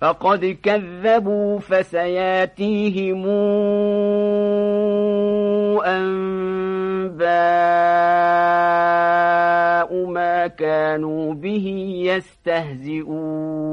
فقد كذبوا فسياتيهم أنباء ما كانوا به يستهزئون